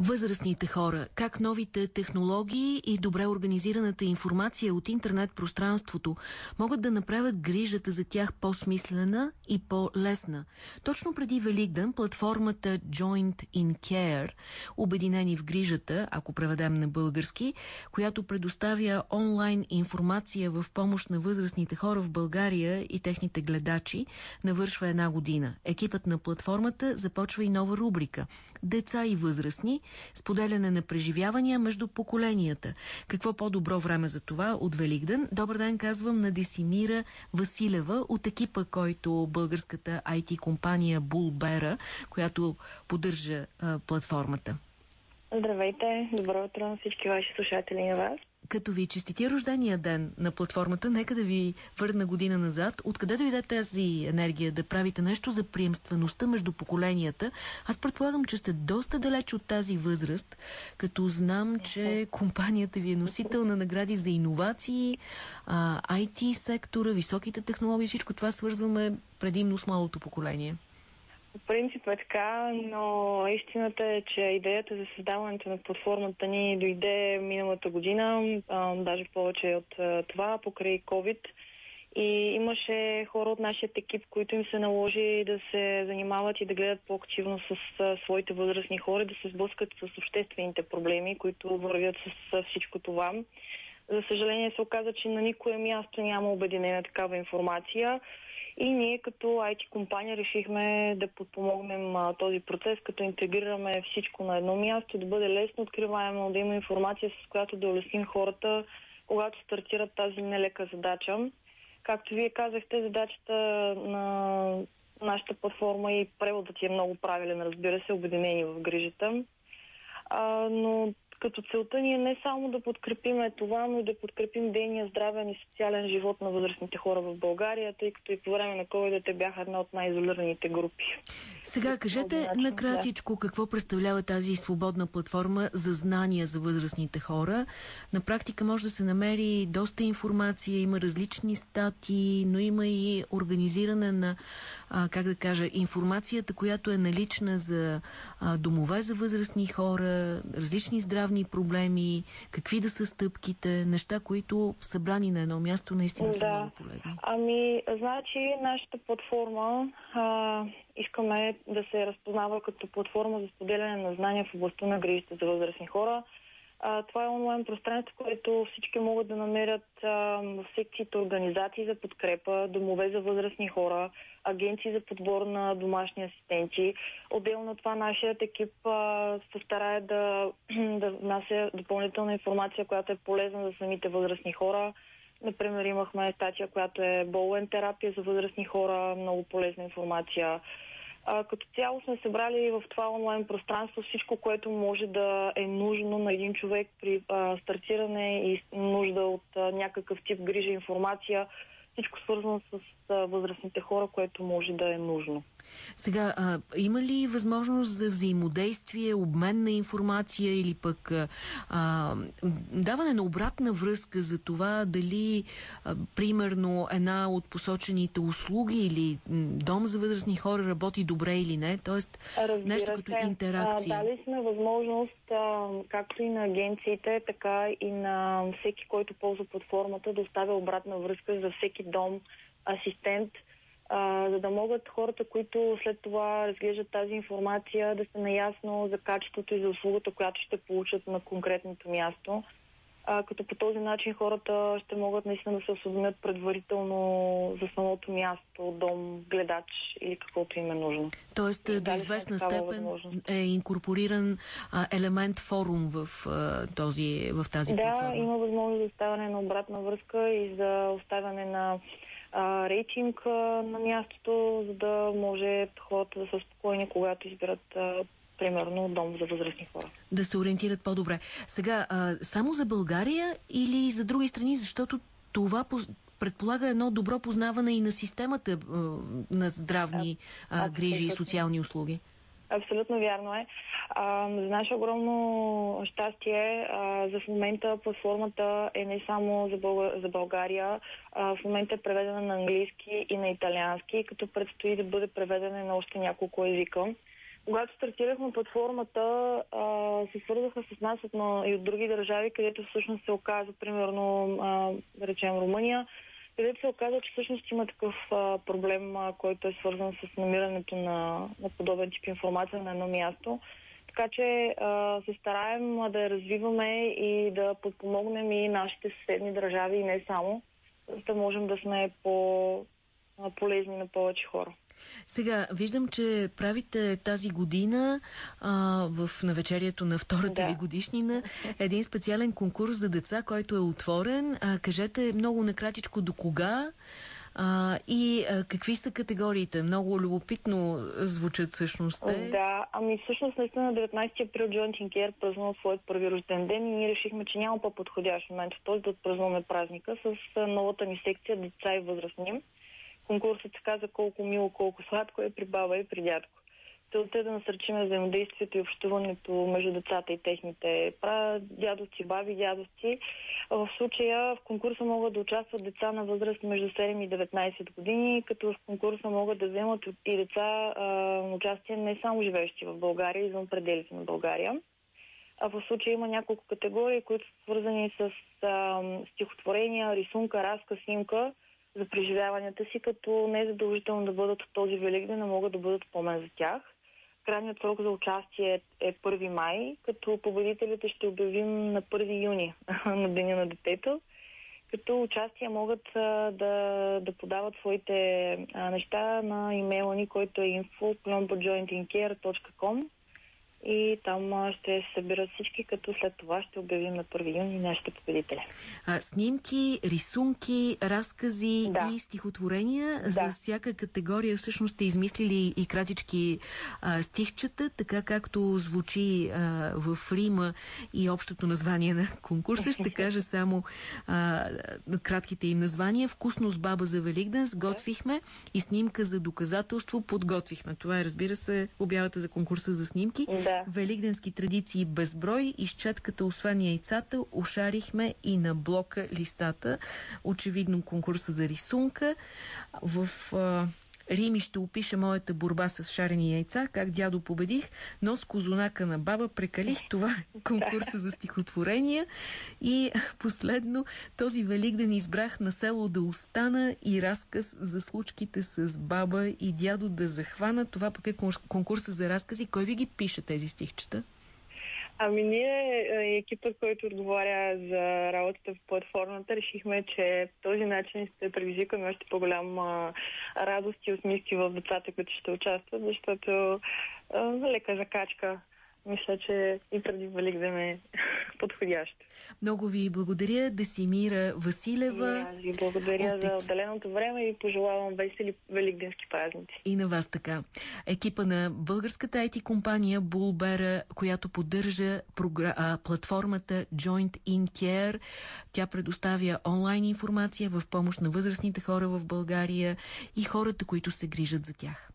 възрастните хора, как новите технологии и добре организираната информация от интернет пространството могат да направят грижата за тях по-смислена и по-лесна. Точно преди Великден платформата Joint in Care, обединени в грижата, ако преведем на български, която предоставя онлайн информация в помощ на възрастните хора в България и техните гледачи, навършва една година. Екипът на платформата започва и нова рубрика – Деца и възрастни, споделяне на преживявания между поколенията. Какво по-добро време за това от Великден? Добър ден, казвам на Десимира Василева от екипа, който българската IT-компания Булбера, която поддържа а, платформата. Здравейте, добро утро на всички ваши слушатели и на вас като ви честити рождения ден на платформата, нека да ви върна година назад. Откъде дойде тази енергия да правите нещо за приемствеността между поколенията? Аз предполагам, че сте доста далеч от тази възраст, като знам, че компанията ви е носител на награди за иновации, IT сектора, високите технологии, всичко това свързваме предимно с малото поколение. По принцип е така, но истината е, че идеята за създаването на платформата ни дойде миналата година, а, даже повече от това, покрай COVID. И имаше хора от нашия екип, които им се наложи да се занимават и да гледат по-активно с своите възрастни хора, да се сблъскат с обществените проблеми, които вървят с всичко това. За съжаление се оказа, че на никое място няма обединена такава информация. И ние като IT компания решихме да подпомогнем а, този процес, като интегрираме всичко на едно място, да бъде лесно откриваемо, да има информация, с която да улесним хората, когато стартират тази нелека задача. Както вие казахте, задачата на нашата платформа и преводът е много правилен, разбира се, обединени в грижата. А, но като целта ни е не само да подкрепиме това, но и да подкрепим дейния здравен и социален живот на възрастните хора в България, тъй като и по време на COVID те бяха една от най-изолираните групи. Сега кажете накратичко какво представлява тази свободна платформа за знания за възрастните хора. На практика може да се намери доста информация, има различни стати, но има и организиране на, а, как да кажа, информацията, която е налична за а, домове за възрастни хора, различни здравни проблеми, какви да са стъпките, неща, които събрани на едно място наистина да. са много полезни. Ами, значи нашата платформа а, искаме да се разпознава като платформа за споделяне на знания в областта на грижите за възрастни хора. Това е онлайн пространство, което всички могат да намерят а, в секциите организации за подкрепа, домове за възрастни хора, агенции за подбор на домашни асистенти. Отделно от това нашият екип а, се старае да, да внася допълнителна информация, която е полезна за самите възрастни хора. Например, имахме статия, която е болен терапия за възрастни хора, много полезна информация. А, като цяло сме събрали в това онлайн пространство всичко, което може да е нужно на един човек при а, стартиране и нужда от а, някакъв тип грижа, информация, всичко свързано с а, възрастните хора, което може да е нужно. Сега, а, има ли възможност за взаимодействие, обмен на информация или пък а, даване на обратна връзка за това дали, а, примерно, една от посочените услуги или дом за възрастни хора работи добре или не? Тоест, Разбира нещо като се. интеракция. А, дали сме възможност, а, както и на агенциите, така и на всеки, който ползва платформата, да оставя обратна връзка за всеки дом, асистент, а, за да могат хората, които след това разглеждат тази информация, да са наясно за качеството и за услугата, която ще получат на конкретното място. А, като по този начин хората ще могат наистина да се осъзумят предварително за самото място, дом, гледач или каквото им е нужно. Тоест и до известна степен е инкорпориран а, елемент форум в, а, този, в тази да, платформа. Да, има възможност за оставяне на обратна връзка и за оставяне на а, рейтинг а, на мястото, за да може хората да са спокойни, когато избират а, примерно дом за възрастни хора. Да се ориентират по-добре. Сега, а, само за България или за други страни, защото това предполага едно добро познаване и на системата а, на здравни а, грижи и социални услуги? Абсолютно вярно е. А, за наше огромно щастие, а, за в момента платформата е не само за, Бълг... за България, а, в момента е преведена на английски и на италиански, като предстои да бъде преведена на още няколко езика. Когато стартирахме платформата, а, се свързаха с нас от, и от други държави, където всъщност се оказа, примерно, а, да речем Румъния, където се оказа, че всъщност има такъв а, проблем, а, който е свързан с намирането на, на подобен тип информация на едно място. Така че а, се стараем да я развиваме и да подпомогнем и нашите съседни държави и не само, за да можем да сме по полезни на повече хора. Сега, виждам, че правите тази година а, в навечерието на втората да. ви годишнина един специален конкурс за деца, който е отворен. А, кажете много накратичко до кога а, и а, какви са категориите? Много любопитно звучат всъщност. Да, ами всъщност наистина на 19 април Joint Care празнува своят първи рожден ден и ние решихме, че няма по-подходящ момент в този да отпразнуваме празника с новата ни секция деца и възрастни конкурсът се каза колко мило, колко сладко е при баба и при дядко. Целта е да насърчим взаимодействието и общуването между децата и техните пра, дядовци, баби, дядовци. В случая в конкурса могат да участват деца на възраст между 7 и 19 години, като в конкурса могат да вземат и деца а, участие не само живеещи в България, извън пределите на България. А в случая има няколко категории, които са свързани с а, стихотворения, рисунка, разказ, снимка за преживяванията си, като не е задължително да бъдат от този великден, а могат да бъдат помен за тях. Крайният срок за участие е 1 май, като победителите ще обявим на 1 юни, на Деня на детето, като участия могат да, да подават своите неща на имейла ни, който е info.jointincare.com и там ще се събират всички, като след това ще обявим на 1 юни нашите победители. А, снимки, рисунки, разкази да. и стихотворения да. за всяка категория всъщност сте измислили и кратички а, стихчета, така както звучи а, в Рима и общото название на конкурса. Ще кажа само а, кратките им названия. Вкусно с баба за Великден сготвихме и снимка за доказателство подготвихме. Това е, разбира се, обявата за конкурса за снимки. Да. Великденски традиции безброй. Изчетката, освен яйцата, ушарихме и на блока листата. Очевидно конкурса за рисунка. В... А, Рими ще опише моята борба с шарени яйца, как дядо победих, но с козунака на баба прекалих. Това конкурса за стихотворения. И последно, този великден избрах на село да остана и разказ за случките с баба и дядо да захвана. Това пък е конкурса за разкази. Кой ви ги пише тези стихчета? Ами ние, е, екипът, който отговаря за работата в платформата, решихме, че по този начин ще предизвикаме още по-голяма радост и усмивки в децата, които ще участват, защото а, лека закачка мисля, че и преди Великден е подходящо. Много ви благодаря, Десимира Василева. И аз ви благодаря от... за отделеното време и пожелавам весели великденски празници. И на вас така. Екипа на българската IT компания Булбера, която поддържа програ... а, платформата Joint in Care. Тя предоставя онлайн информация в помощ на възрастните хора в България и хората, които се грижат за тях.